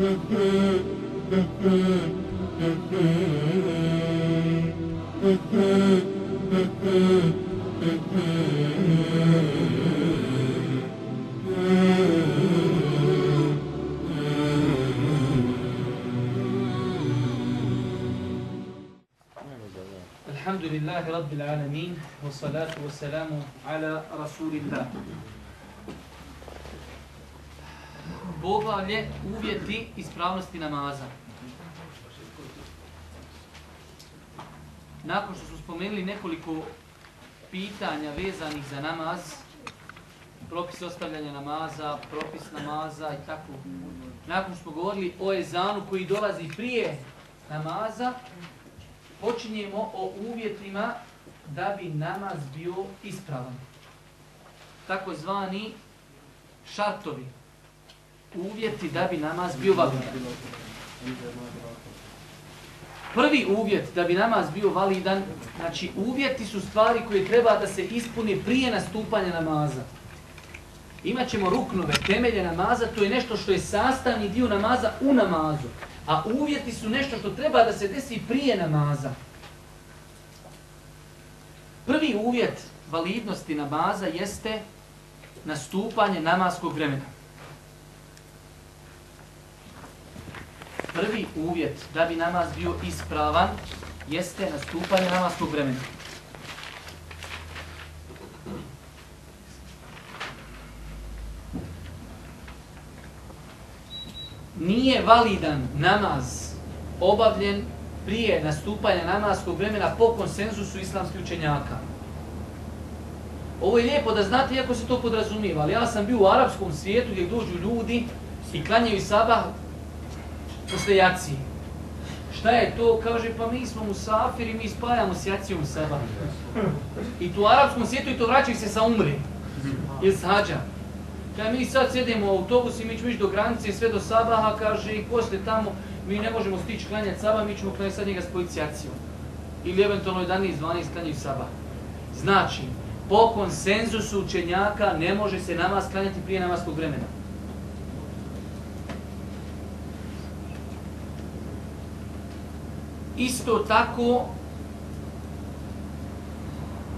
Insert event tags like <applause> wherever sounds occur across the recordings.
الحمد لله رب العالمين والصلاة والسلام على رسول الله. Poglavlje uvjeti ispravnosti namaza. Nakon što smo spomenuli nekoliko pitanja vezanih za namaz, propis ostavljanja namaza, propis namaza i tako. Nakon što smo govorili o ezanu koji dolazi prije namaza, počinjemo o uvjetima da bi namaz bio ispravan. Takozvani šartovi. Uvjeti da bi namaz bio validan. Prvi uvjet da bi namaz bio validan, znači uvjeti su stvari koje treba da se ispuni prije nastupanja namaza. Imaćemo ruknove, temelje namaza, to je nešto što je sastavni dio namaza u namazu. A uvjeti su nešto što treba da se desi prije namaza. Prvi uvjet validnosti namaza jeste nastupanje namaskog vremena. Prvi uvjet da bi namaz bio ispravan jeste nastupanje namaskog vremena. nije validan namaz obavljen prije nastupanja namaskog vremena po konsenzusu islamskih učenjaka. Ovo je lijepo da znate, iako se to podrazumijeva, ali ja sam bio u arapskom svijetu gdje dođu ljudi i klanjaju sabah posle. Šta je to? Kaže, pa mi smo musafir i mi spajamo s jacijom sabah. I tu u arapskom svijetu i to vraćaju se sa umri. Ili s hađa. Kaže, mi sad sjedimo u autobus i mi ćemo ići do granice sve do sabaha, kaže, i poslije tamo mi ne možemo stići klanjati sabah, mi ćemo klanjati sad njega s jacijom. Ili eventualno 11, 12 klanjaju sabah. Znači, po konsenzusu učenjaka ne može se namaz klanjati prije namaskog vremena. Isto tako,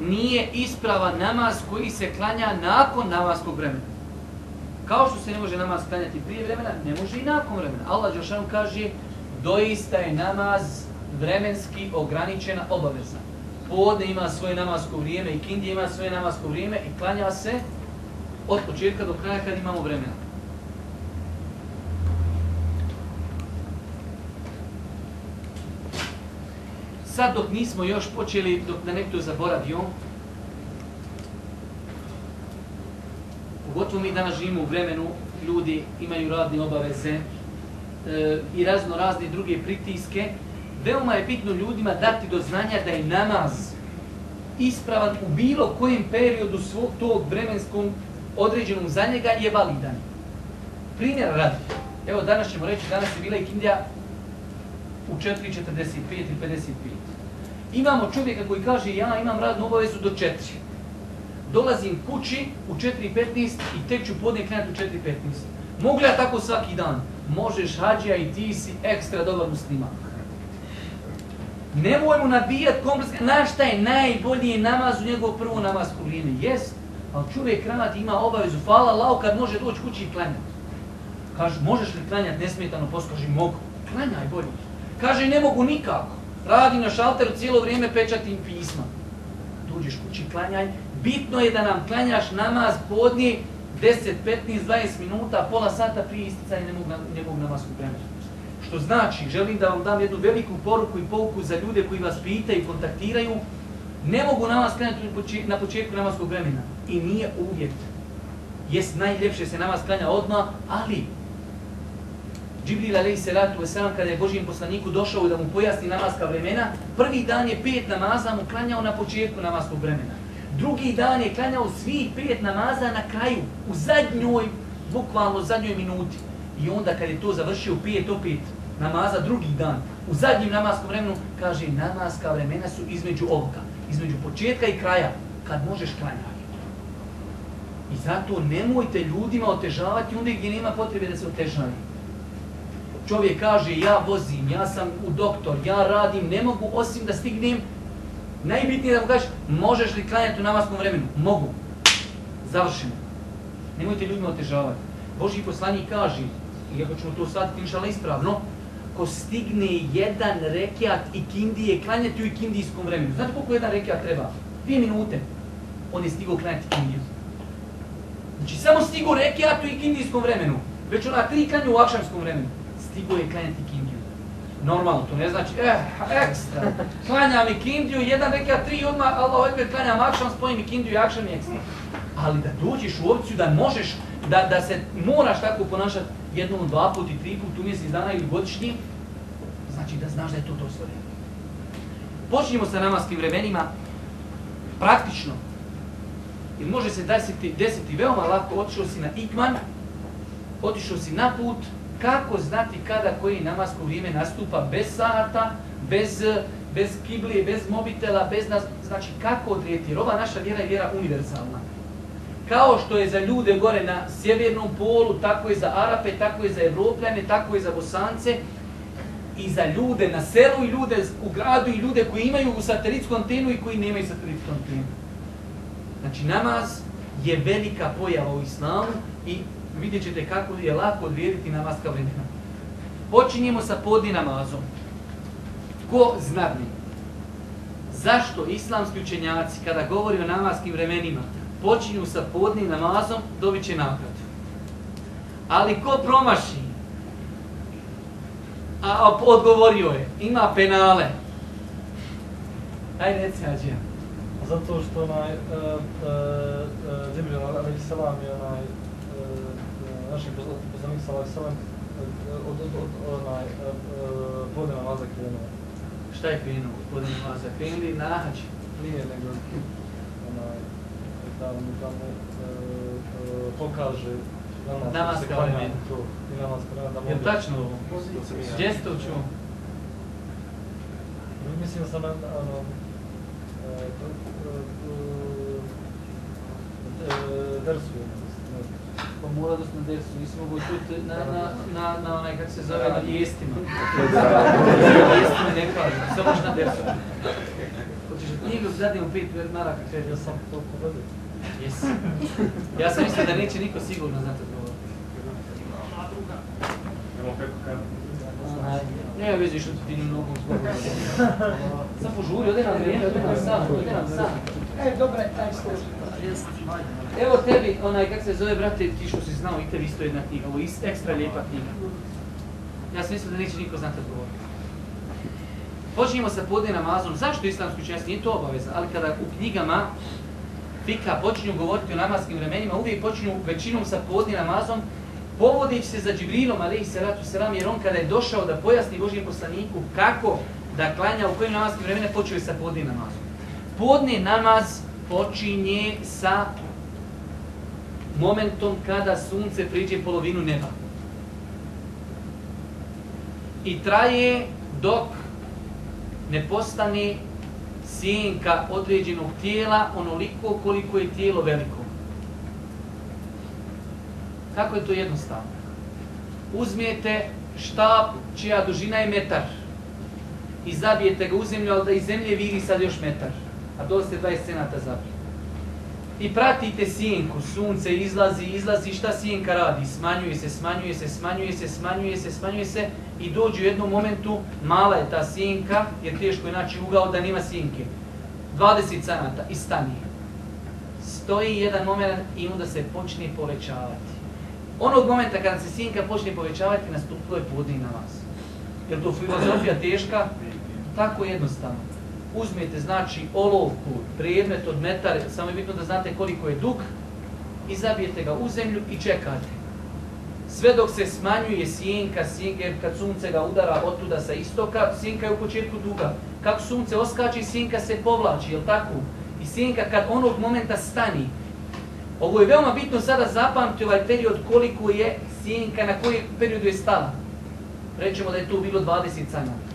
nije ispravan namaz koji se klanja nakon namaskog vremena. Kao što se ne može namaz klanjati prije vremena, ne može i nakon vremena. Allah Đelšanu kaže, doista je namaz vremenski ograničena obaveza. Podne ima svoje namasko vrijeme i kindije ima svoje namasko vrijeme i klanja se od početka do kraja kad imamo vremena. Sad dok nismo još počeli, dok da nekto zaboravio, pogotovo mi danas živimo u vremenu, ljudi imaju radne obaveze e, i razno razne druge pritiske, veoma je bitno ljudima dati do znanja da je namaz ispravan u bilo kojem periodu svog tog vremenskog određenom za njega je validan. Primjer radi. Evo danas ćemo reći, danas je bila ikindija u 4.45 ili 55. Imamo čovjeka koji kaže ja imam radnu obavezu do 4 dolazim kući u 4.15 i tek ću podne krenuti u 4.15. Mogu li ja tako svaki dan? Možeš, hađija i ti si ekstra dobar musliman. Nemoj mu nabijat kompleks, znaš šta je najbolji namaz u njegovo prvo namasko vrijeme? Jest, ali čovjek kranati ima obavezu, hvala lao kad može doći kući i klanjati. Kaže, možeš li klanjati nesmetano poskoži? Mogu. Klanjaj bolje. Kaže, ne mogu nikako. Radi na šalteru cijelo vrijeme pečatim pisma. Dođeš kući, klanjaj, Bitno je da nam klanjaš namaz podni 10, 15, 20 minuta, pola sata prije isticanja njegovog namaskog vremena. Što znači, želim da vam dam jednu veliku poruku i pouku za ljude koji vas pitaju i kontaktiraju, ne mogu namaz klanjati na početku namaskog vremena. I nije uvjet. Jest najljepše se namaz klanja odmah, ali Džibril alaih salatu wasalam kada je Božijem poslaniku došao da mu pojasni namaska vremena, prvi dan je pet namaza mu klanjao na početku namaskog vremena. Drugi dan je klanjao svih pet namaza na kraju, u zadnjoj, bukvalno zadnjoj minuti. I onda kad je to završio pet opet namaza drugi dan, u zadnjim namaskom vremenu, kaže namaska vremena su između ovoga, između početka i kraja, kad možeš klanjati. I zato nemojte ljudima otežavati onda gdje nema potrebe da se otežavaju. Čovjek kaže ja vozim, ja sam u doktor, ja radim, ne mogu osim da stignem. Najbitnije je da mu kažeš, možeš li klanjati u namaskom vremenu? Mogu. Završeno. Nemojte ljudima otežavati. Boži poslanik kaže, iako ćemo to shvatiti inšala ispravno, ko stigne jedan rekiat i kindije, klanjati u ikindijskom vremenu. Znate koliko jedan rekiat treba? Dvije minute. On je stigao klanjati kindiju. Znači samo stigo rekiat u ikindijskom vremenu. Već ona tri klanja u akšamskom vremenu. Stigo je klanjati kindiju. Normalno, to ne znači, eh, ekstra. Klanjam i kindiju, jedan rekiat, tri odmah, Allah ekber, klanjam akšam, spojim i kindiju i akšam i ekstra. Ali da dođeš u opciju da možeš, da, da se moraš tako ponašati jednom, dva put i tri put u mjesec dana ili godišnji, znači da znaš da je to dozvoljeno. Počnimo sa namaskim vremenima, praktično. Jer može se desiti, desiti veoma lako, otišao si na ikman, otišao si na put, kako znati kada koji namasko vrijeme nastupa bez sata, bez, bez kiblije, bez mobitela, bez nas, znači kako odrijeti, ova naša vjera je vjera univerzalna. Kao što je za ljude gore na sjevernom polu, tako je za Arape, tako je za Evropljane, tako je za Bosance, i za ljude na selu i ljude u gradu i ljude koji imaju satelitsku antenu i koji nemaju satelitsku antenu. Znači namaz je velika pojava u islamu i vidjet ćete kako je lako odvijediti namaska vremena. Počinjemo sa podni namazom. Ko znadni? Zašto islamski učenjaci kada govori o namaskim vremenima počinju sa podnim namazom, dobit će nagradu. Ali ko promaši, a odgovorio je, ima penale. Ajde, reci, Ađija. Zato što onaj, uh, uh, Džibril, ali salam je onaj, naši poslanik salam salam, od, od, od, onaj, uh, podne namaza krenuo. Šta je krenuo od podne namaza? Krenuli na hađ? Nije, nego, onaj, da mu tamo pokaže namaska vremena. I namaska vremena da mogu... Je tačno ovo? Gdje ste to čuo? Mislim da sam na, ono, dersu. Pa mora da smo na dersu, nisi mogu čuti na, na, na, na onaj, kako se zove, na vijestima. Vijestima <laughs> ne kažem, samo na dersu. Hoćeš da knjigu zadnjem pet maraka kreći? Ja sam to povedao. Jesi. Ja sam mislio da neće niko sigurno znati odgovor. Ne, vezi što ti nogom zbogom. <laughs> Sad požuri, ode nam vrijeme, ode nam sam, ode nam sam. E, dobra je taj služi. Evo tebi, onaj, kak se zove, brate, ti što si znao, i tebi isto jedna knjiga, ovo je ekstra lijepa knjiga. Ja sam mislio da neće niko znati odgovor. Počinjemo sa podne namazom. Zašto islamski učenjaci? Nije to obaveza, ali kada u knjigama fika počinju govoriti o namaskim vremenima, uvijek počinju većinom sa podni namazom, povodići se za Džibrilom, alaihi salatu selam, jer on kada je došao da pojasni Božijem poslaniku kako da klanja u kojim namaskim vremena, počeo je sa podni namazom. Podni namaz počinje sa momentom kada sunce priđe polovinu neba. I traje dok ne postane sjenka određenog tijela onoliko koliko je tijelo veliko. Kako je to jednostavno? Uzmijete štap čija dužina je metar i zabijete ga u zemlju, ali da iz zemlje viri sad još metar, a dole ste 20 cenata zabije. I pratite sjenku, sunce izlazi, izlazi, šta sjenka radi? Smanjuje se, smanjuje se, smanjuje se, smanjuje se, smanjuje se i dođe u jednom momentu, mala je ta sjenka, jer teško je naći ugao da nema sjenke. 20 sanata i stani. Stoji jedan moment i onda se počne povećavati. Onog momenta kada se sjenka počne povećavati, nastupilo je podni na vas. Jer to filozofija teška? Tako jednostavno. Uzmete znači olovku, predmet od metare, samo je bitno da znate koliko je dug, i zabijete ga u zemlju i čekate. Sve dok se smanjuje sjenka, sjenka kad sunce ga udara otuda sa istoka, sjenka je u početku duga. Kako sunce oskače, sjenka se povlači, jel tako? I sjenka kad onog momenta stani. Ovo je veoma bitno sada zapamti ovaj period koliko je sjenka, na koji periodu je stala. Rećemo da je tu bilo 20 sanata.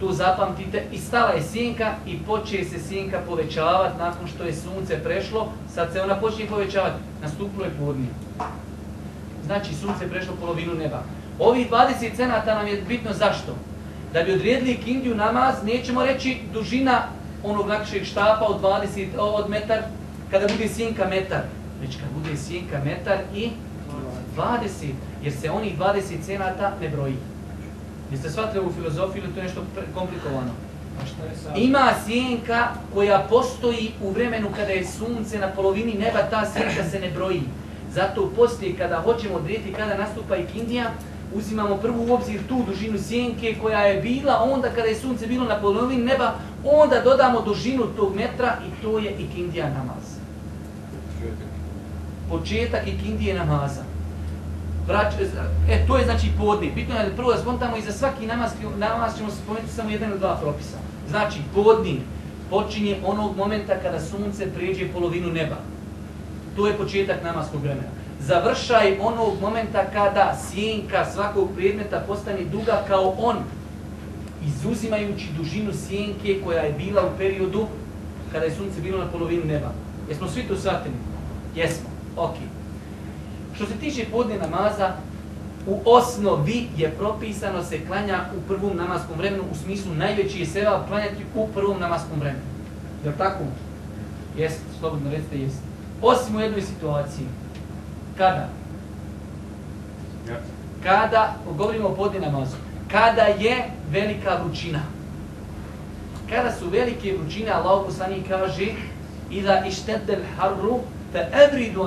Tu zapamtite i stala je sjenka i počeje se sjenka povećavati nakon što je sunce prešlo. Sad se ona počne povećavati. Nastupilo je podnije. Znači sunce prešlo polovinu neba. Ovih 20 cenata nam je bitno zašto? Da bi odrijedili kindiju namaz, nećemo reći dužina onog lakšeg štapa od 20, od metar, kada bude sjenka metar. Već kad bude sjenka metar i 20, jer se onih 20 cenata ne broji. Jeste shvatili u filozofiju ili to je nešto komplikovano? Ima sjenka koja postoji u vremenu kada je sunce na polovini neba, ta sjenka se ne broji. Zato poslije kada hoćemo odrijeti kada nastupa ikindija, uzimamo prvu u obzir tu dužinu sjenke koja je bila onda kada je sunce bilo na polovini neba, onda dodamo dužinu tog metra i to je ikindija namaz. Početak ikindije namaza. Vrać, e, to je znači podni. Bitno je da prvo da i za svaki namaz, namaz ćemo spomenuti samo jedan ili dva propisa. Znači, podni počinje onog momenta kada sunce prijeđe polovinu neba. To je početak namaskog vremena. Završaj onog momenta kada sjenka svakog predmeta postane duga kao on, izuzimajući dužinu sjenke koja je bila u periodu kada je sunce bilo na polovini neba. Jesmo svi to shvatili? Jesmo. Ok. Što se tiče podne namaza, u osnovi je propisano se klanja u prvom namaskom vremenu, u smislu najveći je seva klanjati u prvom namaskom vremenu. Jel tako? Jest, slobodno recite jest. Osim u jednoj situaciji. Kada? Kada, govorimo o podne namazu, kada je velika vrućina. Kada su velike vrućine, Allah poslani kaže Iza ištedel harru,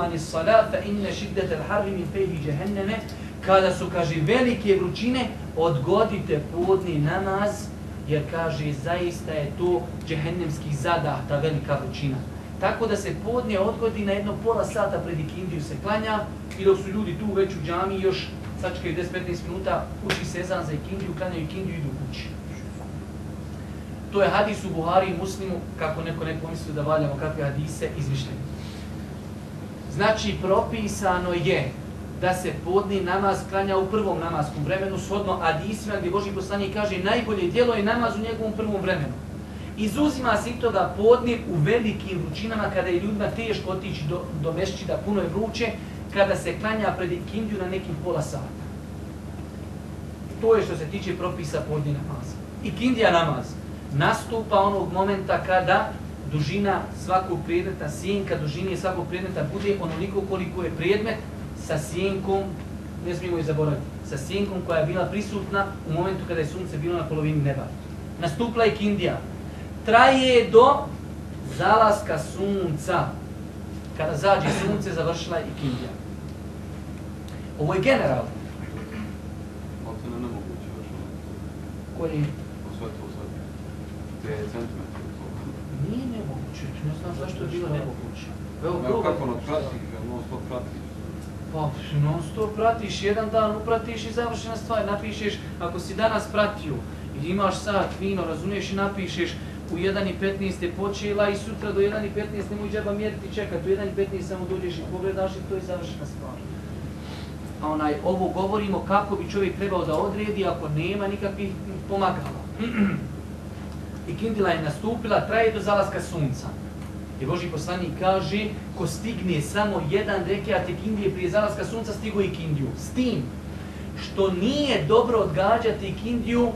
ani salat, fa inne šiddetel harri min fejhi džehenneme, kada su, kaže, velike vrućine, odgodite podni namaz, jer, kaže, zaista je to džehennemski zadah, ta velika vrućina. Tako da se podnije odgodi na jedno pola sata pred ikindiju se klanja i dok su ljudi tu već u džami još sačekaju 10-15 minuta, uči sezan za ikindiju, klanjaju ikindiju i idu kući. To je hadis u Buhari i Muslimu, kako neko ne pomisli da valjamo kakve hadise izmišljeni. Znači, propisano je da se podni namaz klanja u prvom namaskom vremenu, shodno hadisima gdje Boži poslanik kaže najbolje djelo je namaz u njegovom prvom vremenu. Izuzima se toga podni u velikim vrućinama kada je ljudima teško otići do, do da puno je vruće, kada se klanja pred ikindiju na nekim pola sata. To je što se tiče propisa podni namaza. Ikindija namaz nastupa onog momenta kada dužina svakog predmeta, sjenka dužine svakog predmeta bude onoliko koliko je predmet sa sjenkom, ne smijemo je zaboraviti, sa sjenkom koja je bila prisutna u momentu kada je sunce bilo na polovini neba. Nastupla je kindija. Traje do zalaska sunca. Kada zađe sunce, završila je i kindija. Ovo je generalno. Koji? Nije nemoguće, ne znam zašto je bilo nemoguće. Evo, kako ono pratiš, non stop pratiš? Pa, non stop pratiš, jedan dan upratiš i završena stvar, napišeš, ako si danas pratio i imaš sat vino, razumiješ i napišeš, u 1.15 je počela i sutra do 1.15 nemoj džaba mjeriti čekati, u 1.15 samo dođeš i pogledaš i to je završena stvar. A onaj, ovo govorimo kako bi čovjek trebao da odredi ako nema nikakvih pomagala. <clears throat> I kindila je nastupila, traje do zalaska sunca. I Boži poslanik kaže, ko stigne samo jedan rekiat kindije prije zalaska sunca, stigo i kindiju. S tim, što nije dobro odgađati kindiju,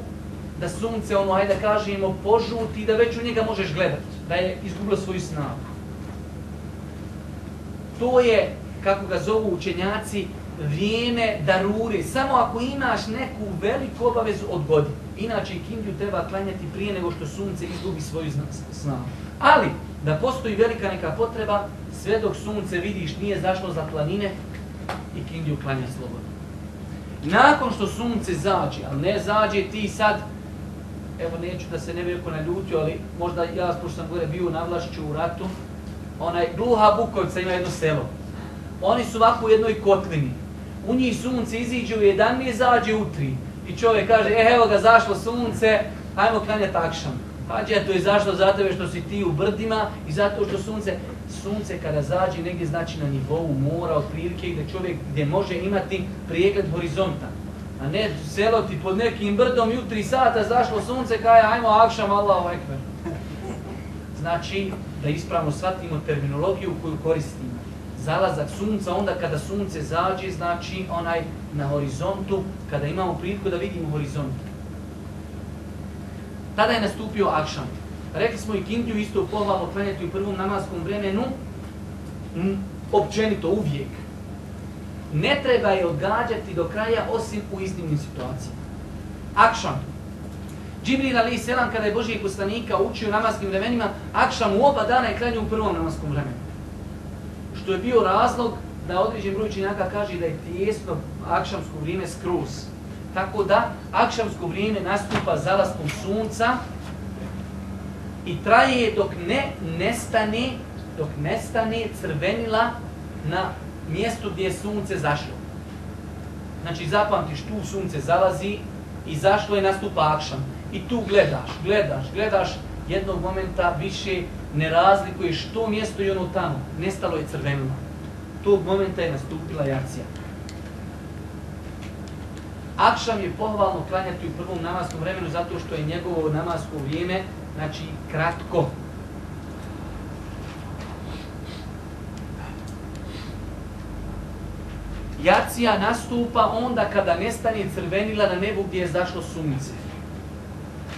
da sunce, ono, ajde da kažemo, požuti, da već u njega možeš gledati, da je izgubilo svoju snagu. To je, kako ga zovu učenjaci, vrijeme daruri. Samo ako imaš neku veliku obavezu, odgodi. Inače, kindiju treba klanjati prije nego što sunce izgubi svoju snagu. Ali, da postoji velika neka potreba, sve dok sunce vidiš nije zašlo za planine i kindiju klanja slobodno. Nakon što sunce zađe, ali ne zađe ti sad, evo neću da se ne bi na naljutio, ali možda ja, pošto sam gore bio na Vlašću u ratu, onaj Gluha Bukovica ima jedno selo. Oni su ovako u jednoj kotlini. U njih sunce iziđe u jedan, mi zađe u tri. I čovjek kaže, e, evo ga, zašlo sunce, hajmo klanjati akšam. Hađa to je zašlo zato što si ti u brdima i zato što sunce, sunce kada zađe negdje znači na nivou mora otprilike gdje čovjek gdje može imati prijegled horizonta. A ne selo ti pod nekim brdom jutri sata zašlo sunce kaj ajmo akšam Allahu ekber. Znači da ispravno shvatimo terminologiju koju koristimo. Zalazak sunca onda kada sunce zađe znači onaj na horizontu, kada imamo priliku da vidimo horizont. Tada je nastupio akšan. Rekli smo i kindiju isto pohvalno klanjati u prvom namaskom vremenu, općenito, uvijek. Ne treba je odgađati do kraja osim u iznimnim situacijama. Akšan. Džibril ali selam kada je Božijeg poslanika učio namaskim vremenima, akšan u oba dana je klanjao u prvom namaskom vremenu. Što je bio razlog da određen broj činjaka kaže da je tijesno akšamsko vrijeme skroz. Tako da akšamsko vrijeme nastupa zalaskom sunca i traje dok ne nestane, dok nestane crvenila na mjestu gdje je sunce zašlo. Znači zapamtiš tu sunce zalazi i zašlo je nastupa akšam. I tu gledaš, gledaš, gledaš, jednog momenta više ne razlikuješ to mjesto i ono tamo. Nestalo je crvenilo. Tog momenta je nastupila jacija. Akšam je pohvalno klanjati u prvom namaskom vremenu zato što je njegovo namasko vrijeme, znači kratko. Jacija nastupa onda kada nestane crvenila na nebu gdje je zašlo sunce.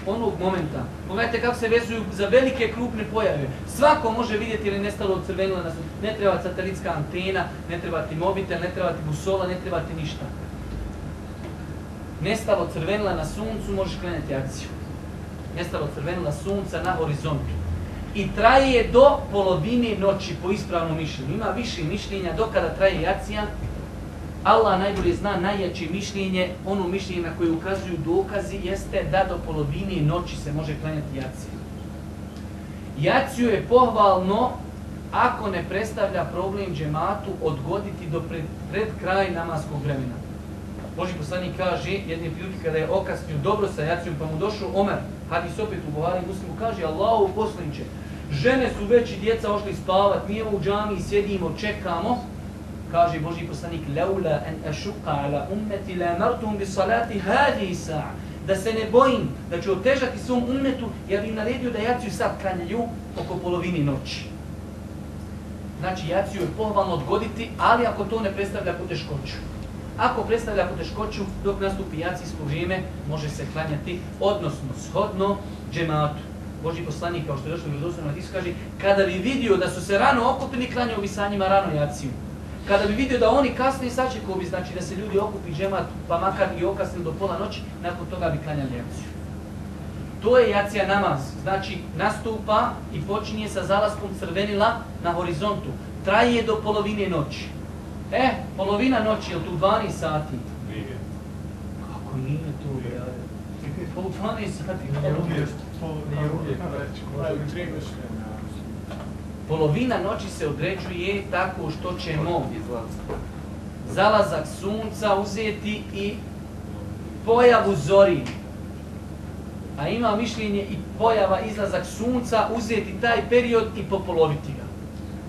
Onog momenta. Pogledajte kako se vezuju za velike krupne pojave. Svako može vidjeti ili nestalo od crvenila. Ne treba satelitska antena, ne treba ti mobitel, ne treba ti busola, ne treba ti ništa. Nestalo crvenila na suncu, možeš krenuti akciju. Nestalo crvenila sunca na horizontu. I traje do polovine noći po ispravnom mišljenju. Ima više mišljenja do kada traje akcija, Allah najbolje zna najjače mišljenje, ono mišljenje na koje ukazuju dokazi jeste da do polovine noći se može klanjati jaciju. Jaciju je pohvalno, ako ne predstavlja problem džematu, odgoditi do pred, pred kraj namaskog vremena. Boži poslanik kaže, jedne prilike kada je okasnio dobro sa jacijom, pa mu došao Omer, hadis opet u Buhari muslimu, kaže Allahu poslaniće, žene su već i djeca ošli spavat, mi u džami sjedimo, čekamo, kaže Boži poslanik laula an ashuqa ala ummati la amartum bi salati hadhihi sa'a. Da se ne bojim da ću otežati svom ummetu ja bih naredio da jaciju sad klanjaju oko polovini noći. Znači jaciju je pohvalno odgoditi ali ako to ne predstavlja poteškoću. Ako predstavlja poteškoću dok nastupi jacijsko vrijeme može se klanjati odnosno shodno džematu. Boži poslanik, kao što je došlo u Vjerodostojnom kada bi vidio da su se rano okupili, klanjao bi sa njima rano jaciju. Kada bi vidio da oni kasnije sačekao bi, znači da se ljudi okupi džemat, pa makar i okasnili do pola noći, nakon toga bi klanjali jaciju. To je jacija namaz. Znači, nastupa i počinje sa zalaskom crvenila na horizontu. Traje do polovine noći. E, polovina noći, je li tu 12 sati? Nije. Kako nije to, ja? Po 12 sati. Nije uvijek. Nije uvijek. Polovina noći se određuje tako što ćemo zalazak sunca uzeti i pojavu zori. A ima mišljenje i pojava izlazak sunca uzeti taj period i popoloviti ga.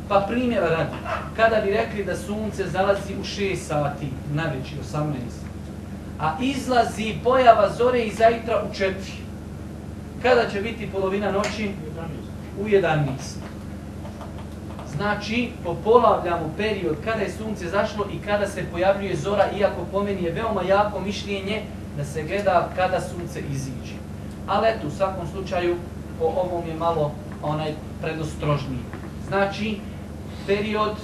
Pa primjera radi, kada bi rekli da sunce zalazi u 6 sati, na veći 18, a izlazi pojava zore i zajtra u 4. Kada će biti polovina noći? U 11. Znači, popolavljamo period kada je sunce zašlo i kada se pojavljuje zora, iako po meni je veoma jako mišljenje da se gleda kada sunce iziđe. Ali eto, u svakom slučaju, po ovom je malo onaj predostrožniji. Znači, period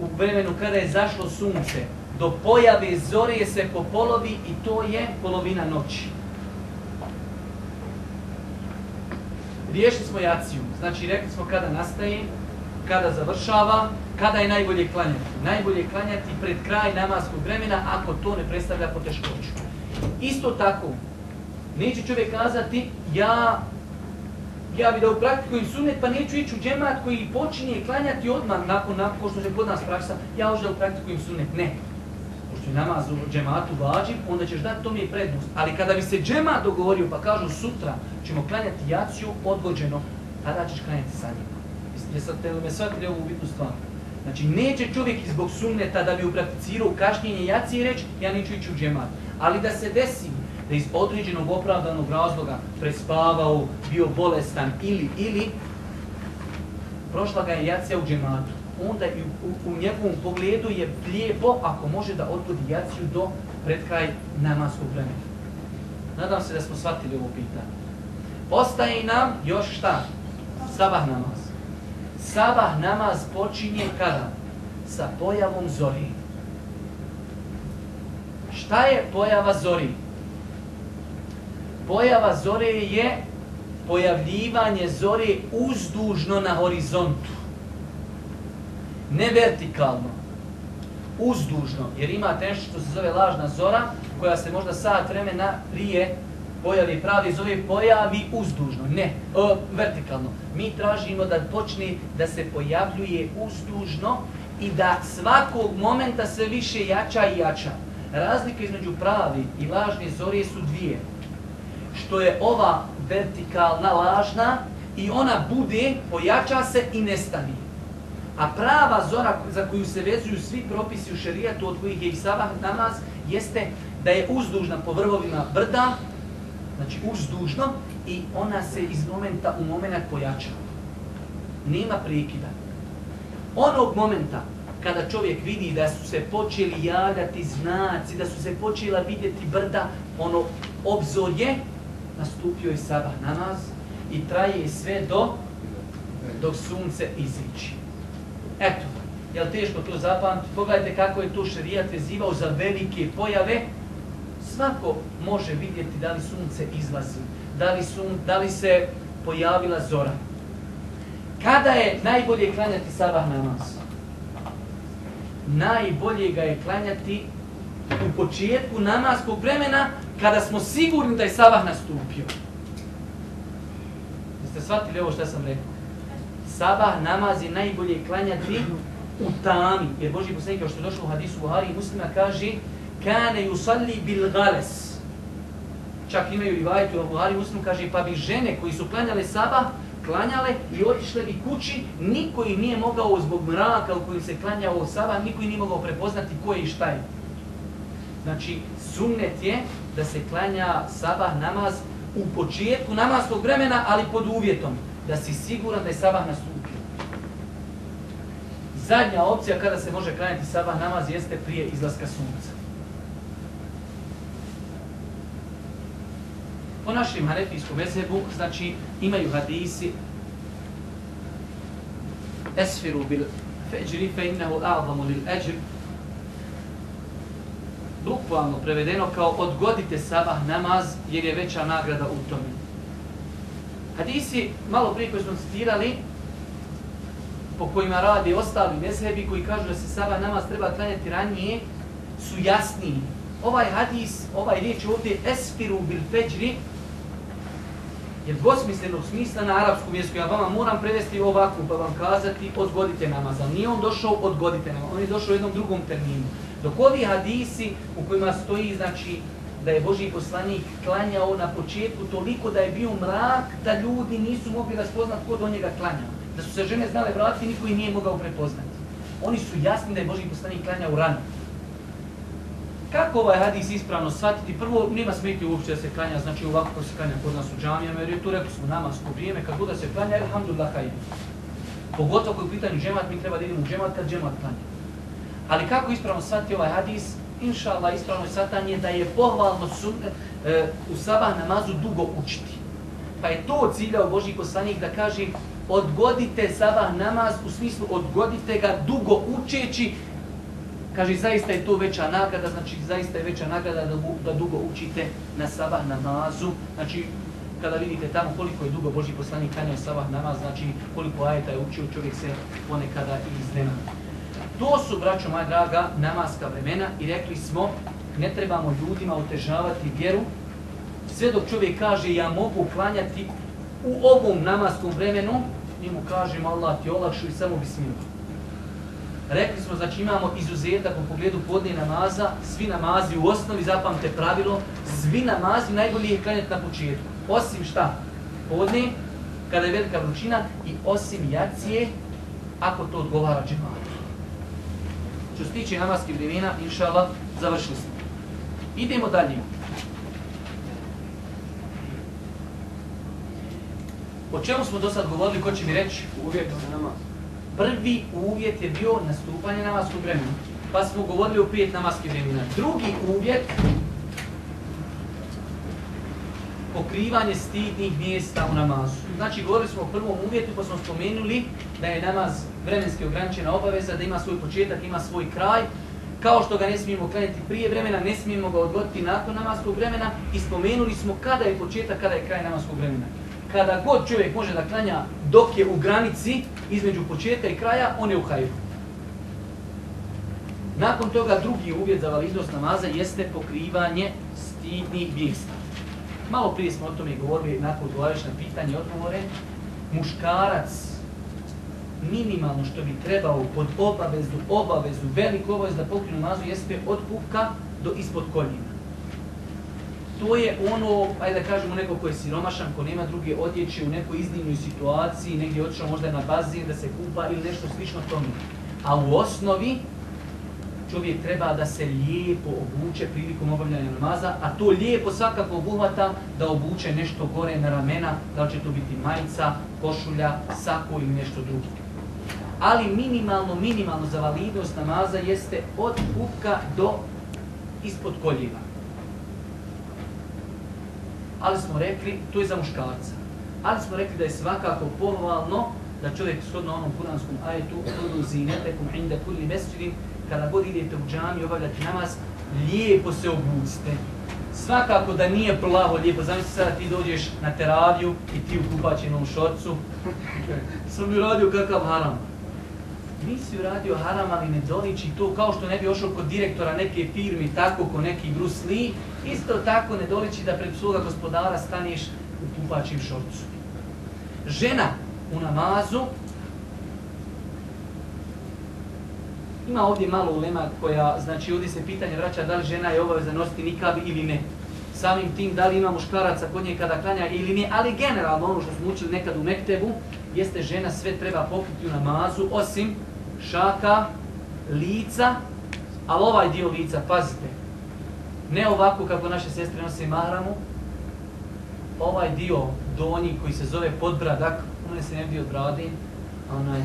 u vremenu kada je zašlo sunce, do pojave zore se popolovi i to je polovina noći. Riješili smo jaciju, znači rekli smo kada nastaje, kada završava, kada je najbolje klanjati. Najbolje je klanjati pred kraj namaskog vremena ako to ne predstavlja poteškoću. Isto tako, neće čovjek kazati ja ja bi da upraktikujem sunet pa neću ići u džemat koji počinje klanjati odmah nakon, nakon što se kod nas praksa, ja hoću da upraktikujem sunet. Ne. Pošto je namaz u džematu vađiv, onda ćeš dati tome prednost. Ali kada bi se džemat dogovorio pa kažu sutra ćemo klanjati jaciju odgođeno, tada ćeš klanjati sa njima. Jeste li me shvatili ovu bitnu stvar? Znači, neće čovjek zbog sunneta da bi uprakticirao kašnjenje jaci i reći ja neću ići u džemat. Ali da se desi da iz određenog opravdanog razloga prespavao, bio bolestan ili, ili, prošla ga je jacija u džematu. onda i u, u, u njegovom pogledu je lijepo ako može da odgodi jaciju do pred kraj namaskog vremena. Nadam se da smo shvatili ovo pitanje. Ostaje nam još šta? Sabah namaz. Sabah namaz počinje kada? Sa pojavom zori. Šta je pojava zori? Pojava zore je pojavljivanje zore uzdužno na horizontu. Ne vertikalno. Uzdužno. Jer imate nešto što se zove lažna zora, koja se možda sat vremena prije pojavi pravi zove pojavi uzdužno. Ne, o, vertikalno. Mi tražimo da počne da se pojavljuje uzdužno i da svakog momenta sve više jača i jača. Razlika između pravi i lažne zore su dvije. Što je ova vertikalna, lažna i ona bude, pojača se i nestani. A prava zora za koju se vezuju svi propisi u šerijatu, od kojih je i sabah namaz, jeste da je uzdužna po vrhovima brda, znači uzdužno, i ona se iz momenta u moment pojačava. Nema prekida. Onog momenta kada čovjek vidi da su se počeli javljati znaci, da su se počela vidjeti brda, ono obzor je, nastupio je sabah namaz i traje sve do dok sunce izići. Eto, je li teško to zapamtiti? Pogledajte kako je to šerijat vezivao za velike pojave. Svako može vidjeti da li sunce izlazi, da li, sun, da li se pojavila zora. Kada je najbolje klanjati sabah namaz? Najbolje ga je klanjati u početku namaskog vremena kada smo sigurni da je sabah nastupio. Jeste shvatili ovo što sam rekao? Sabah namaz je najbolje klanjati u tami. Jer Boži poslanik, kao što je došlo u hadisu Buhari i muslima, kaže Kane yusalli bil gales. Čak imaju rivajetu u Buhari i muslim, kaže pa bi žene koji su klanjale sabah, klanjale i otišle bi kući, niko ih nije mogao zbog mraka u kojim se klanjao sabah, niko ih nije mogao prepoznati ko je i šta je. Znači, sunnet je da se klanja sabah namaz u početku namaskog vremena, ali pod uvjetom da si siguran da je sabah nastupio. Zadnja opcija kada se može klanjati sabah namaz jeste prije izlaska sunca. Po našem hanefijskom mesebu, znači, imaju hadisi Esfiru bil feđri fe innehu a'zamu lil eđr bukvalno prevedeno kao odgodite sabah namaz jer je veća nagrada u tome. Hadisi, malo prije koji smo citirali, po kojima radi ostali mesebi koji kažu da se sabah namaz treba klanjati ranije, su jasniji. Ovaj hadis, ovaj riječ ovdje, esfiru bil feđri, je dvosmislenog smisla na arapskom jeziku. Ja vama moram prevesti ovako pa vam kazati odgodite namaz. Ali nije on došao odgodite namaz, on je došao u jednom drugom terminu. Dok ovi hadisi u kojima stoji, znači, da je Boži poslanik klanjao na početku toliko da je bio mrak, da ljudi nisu mogli raspoznati ko do njega klanjao. Da su se žene znale vratiti, niko ih nije mogao prepoznati. Oni su jasni da je Boži poslanik klanjao rano. Kako ovaj hadis ispravno shvatiti? Prvo, nema smeti uopće da se klanja, znači ovako se klanja kod nas u džamijama, jer je tu rekli smo namasko vrijeme, kad bude se klanja, alhamdulillah, hajde. Pogotovo koji u pitanju džemat, mi treba da idemo u džemat kad džemat klanja. Ali kako ispravno shvatiti ovaj hadis? Inša Allah, ispravno shvatanje da je pohvalno sun, e, u sabah namazu dugo učiti. Pa je to ciljao Boži poslanik da kaže odgodite sabah namaz, u smislu odgodite ga dugo učeći, kaže zaista je to veća nagrada, znači zaista je veća nagrada da, da dugo učite na sabah namazu, znači kada vidite tamo koliko je dugo Boži poslanik kanjao sabah namaz, znači koliko ajeta je učio, čovjek se ponekada i iznenada. To su, braćo moja draga, namaska vremena i rekli smo, ne trebamo ljudima otežavati vjeru, sve dok čovjek kaže ja mogu klanjati u ovom namaskom vremenu, mi mu kažemo Allah ti olakšu i samo bismillah. Rekli smo, znači imamo izuzetak u pogledu podne namaza, svi namazi u osnovi, zapamte pravilo, svi namazi najbolje je klanjati na početku. Osim šta? Podne, kada je velika vrućina i osim jacije, ako to odgovara džematu. Što se tiče namaskih vremena, inša Allah, završili smo. Idemo dalje. O čemu smo do sad govorili, ko će mi reći? Uvijek namaz. Prvi uvjet je bio nastupanje namaskog vremena. Pa smo govorili o pet namaskih vremena. Drugi uvjet pokrivanje stidnih mjesta u namazu. Znači, govorili smo o prvom uvjetu, pa smo spomenuli da je namaz vremenski ograničena obaveza, da ima svoj početak, ima svoj kraj. Kao što ga ne smijemo klanjati prije vremena, ne smijemo ga odgoditi nakon namaskog vremena i spomenuli smo kada je početak, kada je kraj namaskog vremena. Kada god čovjek može da klanja dok je u granici između početka i kraja, on je u hajru. Nakon toga drugi uvjet za validnost namaza jeste pokrivanje stidnih mjesta. Malo prije smo o tome govorili nakon odgovarajući na pitanje i odgovore. Muškarac minimalno što bi trebao pod obavezu, obavezu, veliku obavezu da pokrije namazu jeste od pupka do ispod koljena. To je ono, ajde da kažemo, neko ko je siromašan, ko nema druge odjeće u nekoj iznimnoj situaciji, negdje otišao možda na bazin da se kupa ili nešto slično tome. A u osnovi, čovjek treba da se lijepo obuče prilikom obavljanja namaza, a to lijepo svakako obuhvata da obuče nešto gore na ramena, da li će to biti majica, košulja, sako ili nešto drugo. Ali minimalno, minimalno za validnost namaza jeste od pupka do ispod koljena. Ali smo rekli, to je za muškarca. Ali smo rekli da je svakako pohvalno da čovjek shodno onom kuranskom ajetu Kudu zinetekum inda kulli mesjidin kada god idete u džami obavljati namaz, lijepo se obucite. Svakako da nije plavo lijepo, zamisli sada ti dođeš na teraviju i ti u kupaćenom šorcu. <laughs> Sam mi uradio kakav haram. Nisi uradio haram, ali ne doliči to kao što ne bi ošao kod direktora neke firme, tako ko neki Bruce Lee, isto tako ne doliči da pred svoga gospodara staneš u kupačim šorcu. Žena u namazu Ima ovdje malo ulema koja, znači ovdje se pitanje vraća da li žena je obavezna nositi nikab ili ne. Samim tim da li ima muškaraca kod nje kada klanja ili ne, ali generalno ono što smo učili nekad u Mektebu, jeste žena sve treba pokriti u namazu, osim šaka, lica, ali ovaj dio lica, pazite, ne ovako kako naše sestre nose mahramu, ovaj dio donji koji se zove podbradak, on se ne od bradi, onaj,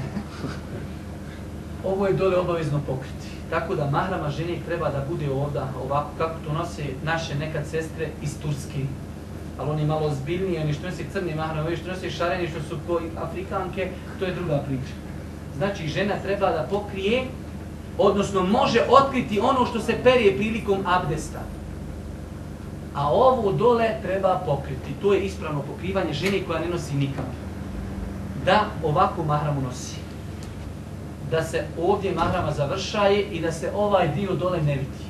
ovo je dole obavezno pokriti. Tako da mahrama žene treba da bude ovdje ovako kako to nose naše nekad sestre iz Turske. Ali oni malo ozbiljniji, oni što nose crni mahram, ovi što nose šareni, što su koji Afrikanke, to je druga priča. Znači žena treba da pokrije, odnosno može otkriti ono što se perije prilikom abdesta. A ovo dole treba pokriti. To je ispravno pokrivanje žene koja ne nosi nikad. Da ovako mahramu nosi da se ovdje mahrama završaje i da se ovaj dio dole ne vidi.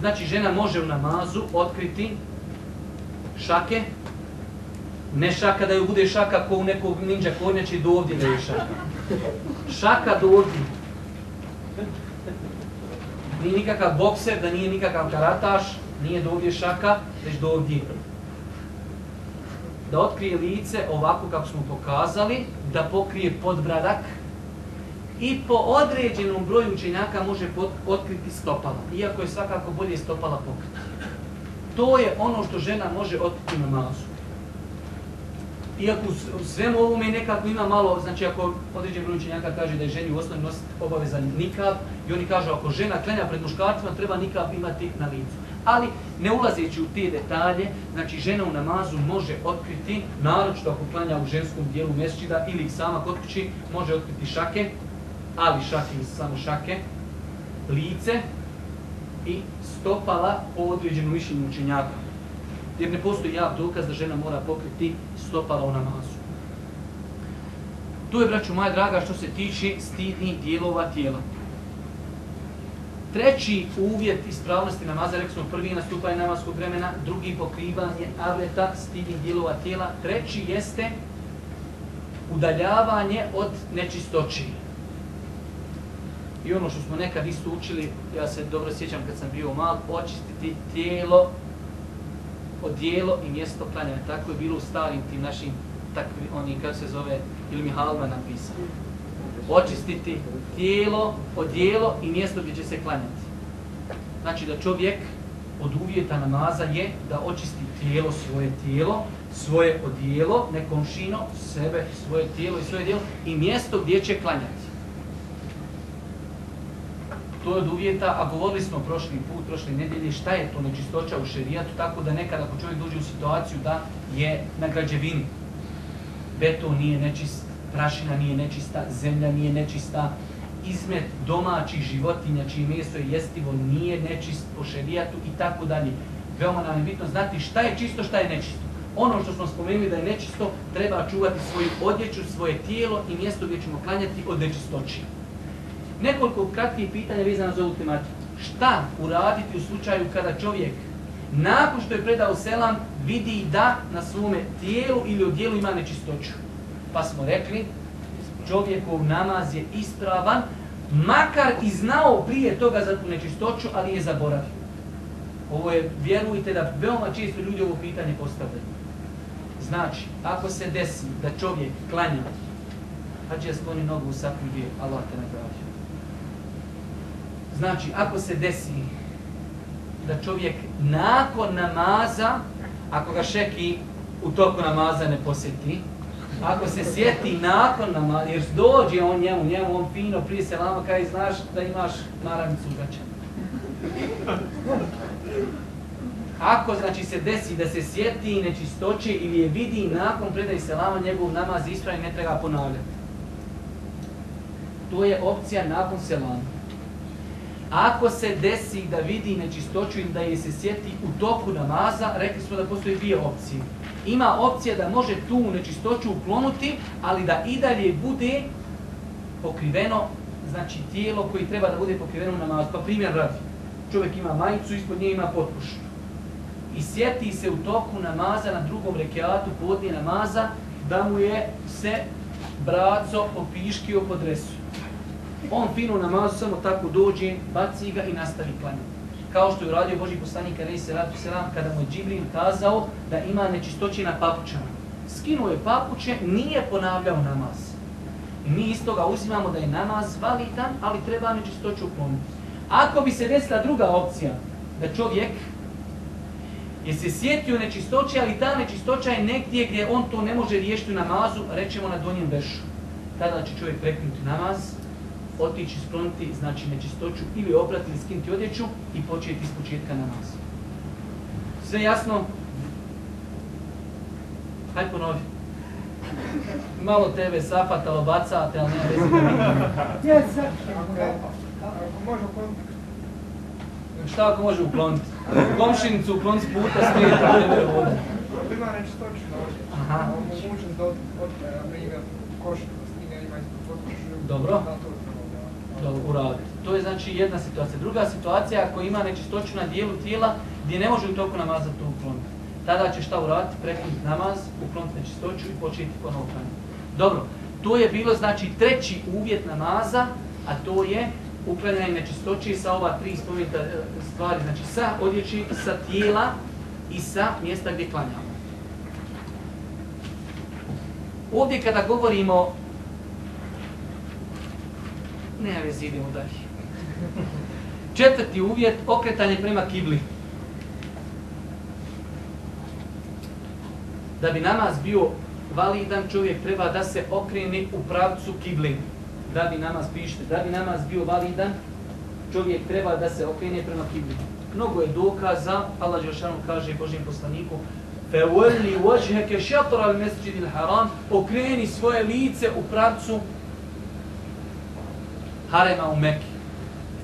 Znači žena može u namazu otkriti šake, ne šaka da ju bude šaka ko u nekog ninja kornjača i do ovdje da je šaka. Šaka do ovdje. Nije nikakav bokser, da nije nikakav karataš, nije do ovdje šaka, već do ovdje. Da otkrije lice ovako kako smo pokazali, da pokrije podbradak, i po određenom broju učenjaka može otkriti stopala, iako je svakako bolje stopala pokriti. To je ono što žena može otkriti na namazu. Iako u svemu ovome nekako ima malo, znači ako određen broj učenjaka kaže da je ženi u osnovi nositi obavezan nikab i oni kažu ako žena klenja pred muškarcima treba nikab imati na licu. Ali ne ulazeći u te detalje, znači žena u namazu može otkriti, naročito ako klanja u ženskom dijelu mesčida ili sama kod kući, može otkriti šake, ali šake samo šake, lice i stopala po određenom mišljenju učenjaka. Jer ne postoji jav dokaz da žena mora pokriti stopala u namazu. Tu je, braću moja draga, što se tiče stidnih dijelova tijela. Treći uvjet ispravnosti namaza, rekli smo prvi nastupanje namaskog vremena, drugi pokrivanje avleta stidnih dijelova tijela, treći jeste udaljavanje od nečistoći. I ono što smo nekad isto učili, ja se dobro sjećam kad sam bio mal, očistiti tijelo, odijelo i mjesto klanjanja. Tako je bilo u starim tim našim, takvi, oni kako se zove, ili Mihalma napisao. Očistiti tijelo, odijelo i mjesto gdje će se klanjati. Znači da čovjek od uvjeta namaza je da očisti tijelo, svoje tijelo, svoje odijelo, ne komšino, sebe, svoje tijelo i svoje dijelo i mjesto gdje će klanjati. To je od uvjeta, a govorili smo prošli put, prošle nedjelje, šta je to nečistoća u šerijatu, tako da nekada ako čovjek dođe u situaciju da je na građevini, beton nije nečist, prašina nije nečista, zemlja nije nečista, izmet domaćih životinja čije mjesto je jestivo nije nečist po šerijatu i tako dalje. Veoma nam je bitno znati šta je čisto, šta je nečisto. Ono što smo spomenuli da je nečisto, treba čuvati svoju odjeću, svoje tijelo i mjesto gdje ćemo klanjati od nečistoći. Nekoliko kratkih pitanja vezano za ovu tematiku. Šta uraditi u slučaju kada čovjek nakon što je predao selam vidi da na svome tijelu ili odjelu ima nečistoću? Pa smo rekli, čovjekov namaz je ispravan, makar i znao prije toga za tu nečistoću, ali je zaboravio. Ovo je, vjerujte da veoma često ljudi ovo pitanje postavljaju. Znači, ako se desi da čovjek klanja, hađe ja skloni nogu u sapu gdje Allah te nagradio. Znači, ako se desi da čovjek nakon namaza, ako ga šeki u toku namaza ne posjeti, ako se sjeti nakon namaza, jer dođe on njemu, njemu on fino prije selama, kaj znaš da imaš maramicu ugačenu. Ako znači se desi da se sjeti nečistoće ili je vidi nakon predaj selama njegov namaz ispravi ne treba ponavljati. To je opcija nakon selama. Ako se desi da vidi nečistoću ili da je se sjeti u toku namaza, rekli smo da postoji dvije opcije. Ima opcija da može tu nečistoću uklonuti, ali da i dalje bude pokriveno, znači tijelo koji treba da bude pokriveno u namazu. Pa primjer radi, čovjek ima majicu, ispod nje ima potpušnu. I sjeti se u toku namaza na drugom rekiatu podnije namaza da mu je se braco opiškio po dresu. On fino namazu samo tako dođe, baci ga i nastavi klanjati. Kao što je uradio Boži poslanik Rej se ratu kada mu je Džibril kazao da ima nečistoće na papučama. Skinuo je papuče, nije ponavljao namaz. I mi iz toga uzimamo da je namaz validan, ali treba nečistoću ukloniti. Ako bi se desila druga opcija, da čovjek je se sjetio nečistoće, ali ta nečistoća je negdje gdje on to ne može riješiti u namazu, rećemo na donjem vešu. Tada će čovjek prekinuti namaz, otići, skloniti, znači nečistoću, ili oprati ili skinuti odjeću i početi iz početka namaza. Sve jasno? Hajde ponovi. Malo tebe safatalo, bacate, ali nema veze. Ja. Ako može ukloniti, Šta ako može ukloniti? Komšinicu ukloniti s puta smijeta, ne voda. ima nečistoću na. Aha. Omogućen da otme, na primjer. Dobro. Da, to je prvo, da uraditi. To je znači jedna situacija. Druga situacija ako ima nečistoću na dijelu tijela gdje ne može u toku namaza to ukloniti. Tada će šta uraditi? Prekinuti namaz, ukloniti nečistoću i početi klanjati. Dobro, to je bilo znači treći uvjet namaza, a to je uklanjanje nečistoće sa ova tri spomenuta e, stvari, znači sa odjeći, sa tijela i sa mjesta gdje klanjamo. Ovdje kada govorimo ne vezi, idemo dalje. Četvrti uvjet, okretanje prema kibli. Da bi namaz bio validan, čovjek treba da se okrene u pravcu kibli. Da bi namaz, pišite, da bi namaz bio validan, čovjek treba da se okrene prema kibli. Mnogo je dokaza, Allah Đelšanu kaže Božjem poslaniku, فَوَلِّ وَجْهَكَ شَطْرَ الْمَسْجِدِ الْحَرَامِ Okreni svoje lice u pravcu harema u Mekke.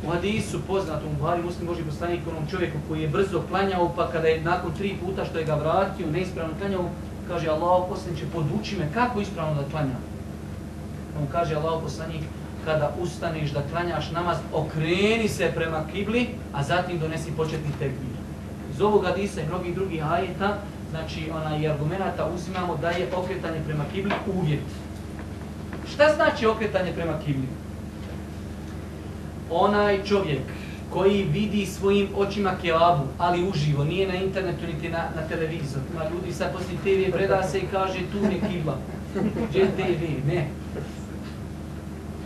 U hadisu poznatom Buhari muslim Boži poslanik onom čovjeku koji je brzo klanjao, pa kada je nakon tri puta što je ga vratio, neispravno klanjao, kaže Allah poslaniče, poduči me kako ispravno da klanjam. On kaže Allah poslanik, kada ustaneš da klanjaš namaz, okreni se prema kibli, a zatim donesi početni tekbir. Iz ovog hadisa i mnogih drugih ajeta, znači ona i argumenta uzimamo da je okretanje prema kibli uvjet. Šta znači okretanje prema kibli? Onaj čovjek koji vidi svojim očima keabu, ali uživo, nije na internetu niti na, na televizoru. Ima ljudi sad poslije TV preda se i kaže tu je kibla. Gdje je TV? Ne.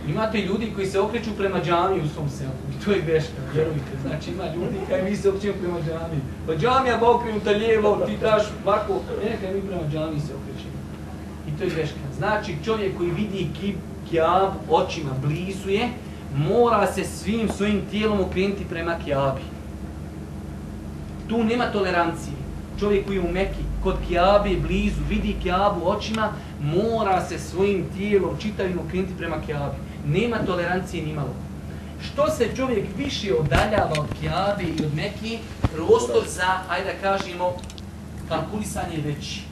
Imate ljudi koji se okreću prema džami u svom selu. To je greška, vjerujte. Znači ima ljudi koji mi se okrećemo prema džami. Pa džamija ba okrenuta lijevo, ti daš ovako. Ne, kaj mi prema džami se okrećemo. I to je greška. Znači čovjek koji vidi kib, očima blizu je, mora se svim svojim tijelom okrenuti prema kjabi. Tu nema tolerancije. Čovjek koji je u Meki, kod kjabe, blizu, vidi kjabu očima, mora se svojim tijelom čitavim okrenuti prema kjabi. Nema tolerancije ni malo. Što se čovjek više odaljava od kjabe i od Meki, prostor za, ajde da kažemo, kalkulisanje je veći.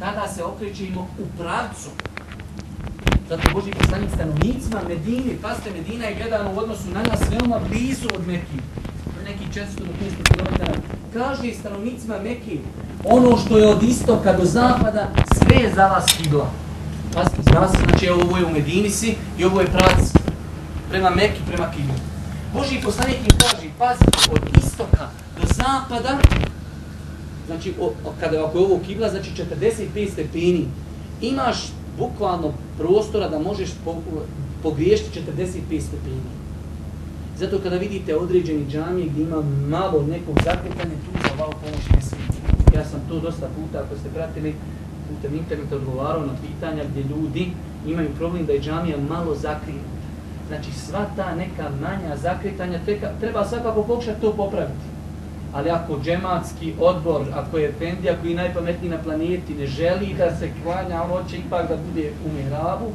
Tada se okrećemo u pravcu. Zato Boži poslanik stanovnicima Medine, pazite, Medina je gledano u odnosu na nas veoma blizu od Meki. Neki 400 do 500 km. Kaže stanovnicima Meki, ono što je od istoka do zapada, sve je za vas kibla. Pazite, zna se, znači ovo je u Medini si i ovo je pravac prema Meki, prema kibli. Boži poslanik im kaže, pazite, od istoka do zapada, znači o, kada ako je ovo kibla, znači 45 stepeni, imaš bukvalno prostora da možeš po, pogriješiti 45 stepeni. Zato kada vidite određeni džamije gdje ima malo nekog zakretanja, tu za valu pomoć ne. Ja sam to dosta puta, ako ste pratili, putem interneta odgovarao na pitanja gdje ljudi imaju problem da je džamija malo zakrinuta. Znači sva ta neka manja zakretanja treba svakako pokušati to popraviti. Ali ako džematski odbor, ako je Efendija koji je najpametniji na planeti, ne želi da se klanja, on hoće ipak da bude u mihrabu,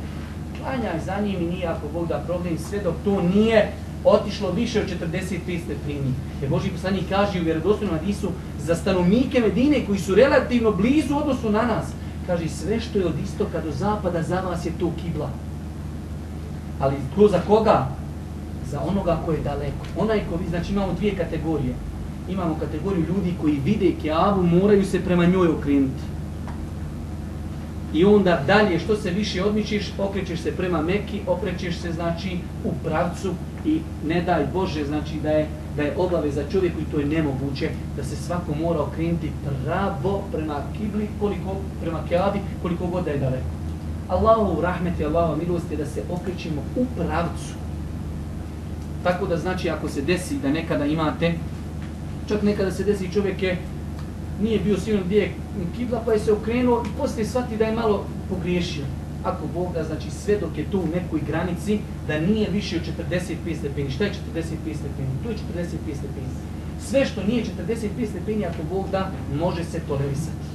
klanjaj za njim i nije ako Bog da problem, sve dok to nije otišlo više od 45 stepeni. Jer Boži poslanik kaže u vjerodostojnom hadisu za stanovnike Medine koji su relativno blizu odnosu na nas. Kaže sve što je od istoka do zapada za vas je to kibla. Ali ko za koga? Za onoga ko je daleko. Onaj ko znači imamo dvije kategorije. Imamo kategoriju ljudi koji vide Kjavu, moraju se prema njoj okrenuti. I onda dalje, što se više odmičiš, okrećeš se prema Meki, okrećeš se znači u pravcu i ne daj Bože, znači da je, da je obave za čovjeku i to je nemoguće, da se svako mora okrenuti pravo prema kibli, koliko, prema Kjavi, koliko god da je daleko. Allahu rahmet i Allahu milost je da se okrećemo u pravcu. Tako da znači ako se desi da nekada imate, čak nekada se desi čovjek je nije bio siguran gdje je kibla pa je se okrenuo i poslije shvati da je malo pogriješio. Ako Bog da, znači sve dok je tu u nekoj granici, da nije više od 45 stepeni. Šta je 45 stepeni? Tu je 45 stepeni. Sve što nije 45 stepeni, ako Bog da, može se tolerisati.